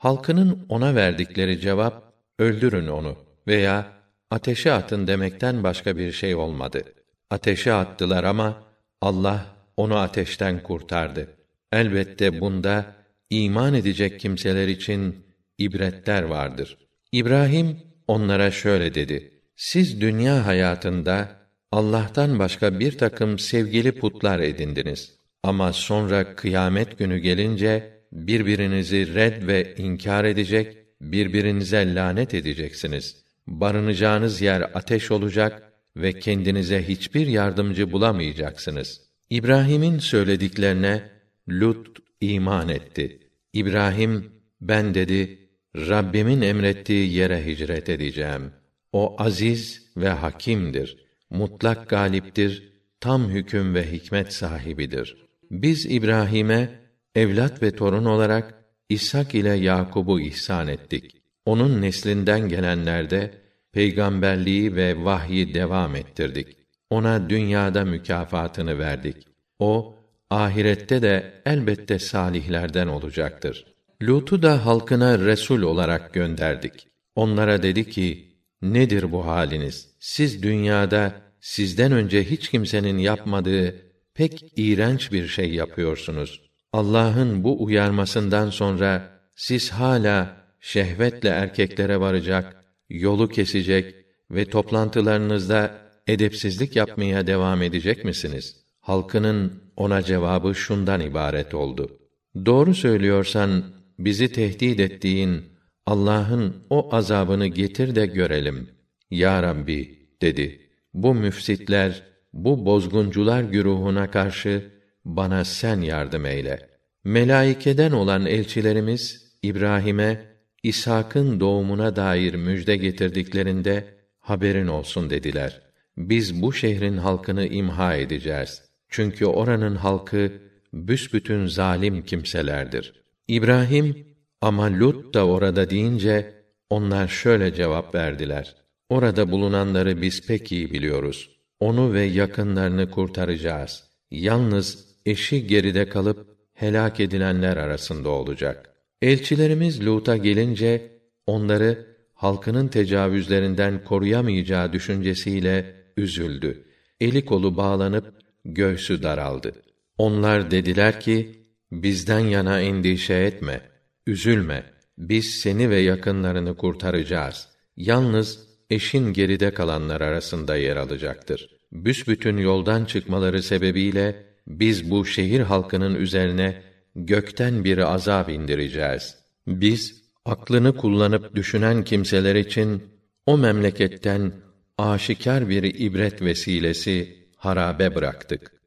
Halkının ona verdikleri cevap öldürün onu veya ateşe atın demekten başka bir şey olmadı. Ateşe attılar ama Allah onu ateşten kurtardı. Elbette bunda iman edecek kimseler için ibretler vardır. İbrahim onlara şöyle dedi: Siz dünya hayatında Allah'tan başka bir takım sevgili putlar edindiniz. Ama sonra kıyamet günü gelince birbirinizi red ve inkar edecek, birbirinize lanet edeceksiniz. Barınacağınız yer ateş olacak ve kendinize hiçbir yardımcı bulamayacaksınız. İbrahim'in söylediklerine Lut iman etti. İbrahim ben dedi Rabbimin emrettiği yere hicret edeceğim. O aziz ve hakimdir. Mutlak galiptir, tam hüküm ve hikmet sahibidir. Biz İbrahim'e evlat ve torun olarak İshak ile Yakub'u ihsan ettik. Onun neslinden gelenlerde peygamberliği ve vahyi devam ettirdik. Ona dünyada mükafatını verdik. O ahirette de elbette salihlerden olacaktır. Lut'u da halkına resul olarak gönderdik. Onlara dedi ki: Nedir bu haliniz? Siz dünyada sizden önce hiç kimsenin yapmadığı pek iğrenç bir şey yapıyorsunuz. Allah'ın bu uyarmasından sonra siz hala şehvetle erkeklere varacak, yolu kesecek ve toplantılarınızda edepsizlik yapmaya devam edecek misiniz? Halkının ona cevabı şundan ibaret oldu. Doğru söylüyorsan bizi tehdit ettiğin Allah'ın o azabını getir de görelim. Ya Rabbi dedi. Bu müfsitler, bu bozguncular güruhuna karşı bana sen yardım eyle. Melaikeden olan elçilerimiz İbrahim'e İshak'ın doğumuna dair müjde getirdiklerinde haberin olsun dediler. Biz bu şehrin halkını imha edeceğiz. Çünkü oranın halkı büsbütün zalim kimselerdir. İbrahim ama Lut da orada deyince onlar şöyle cevap verdiler. Orada bulunanları biz pek iyi biliyoruz. Onu ve yakınlarını kurtaracağız. Yalnız eşi geride kalıp helak edilenler arasında olacak. Elçilerimiz Lut'a gelince onları halkının tecavüzlerinden koruyamayacağı düşüncesiyle üzüldü. Eli kolu bağlanıp göğsü daraldı. Onlar dediler ki: Bizden yana endişe etme, üzülme. Biz seni ve yakınlarını kurtaracağız. Yalnız eşin geride kalanlar arasında yer alacaktır. Büsbütün yoldan çıkmaları sebebiyle biz bu şehir halkının üzerine gökten bir azap indireceğiz. Biz aklını kullanıp düşünen kimseler için o memleketten aşikar bir ibret vesilesi harabe bıraktık.